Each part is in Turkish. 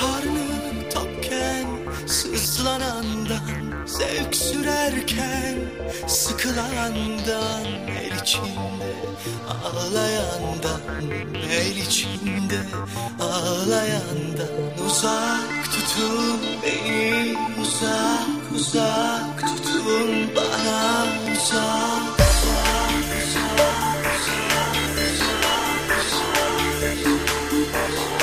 Karnı tokken sızlanandan Zevk sürerken sıkılandan El içinde ağlayandan El içinde ağlayandan Uzak tutun beni uzak uzak tutun bana uzak Dost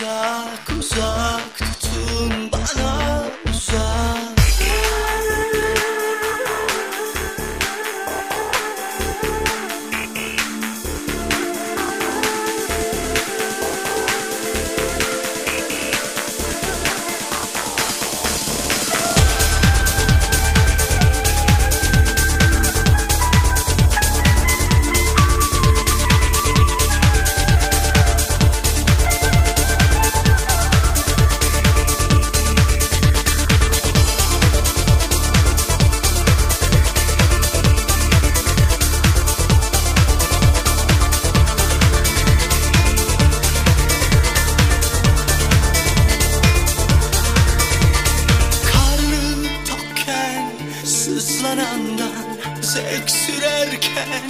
beni uzak yanandan Zevk sürerken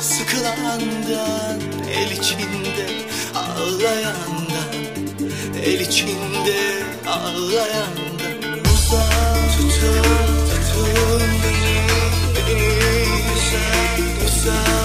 sıkılandan El içinde ağlayandan El içinde ağlayandan. Uzak tutun tutun beni Beni güzel güzel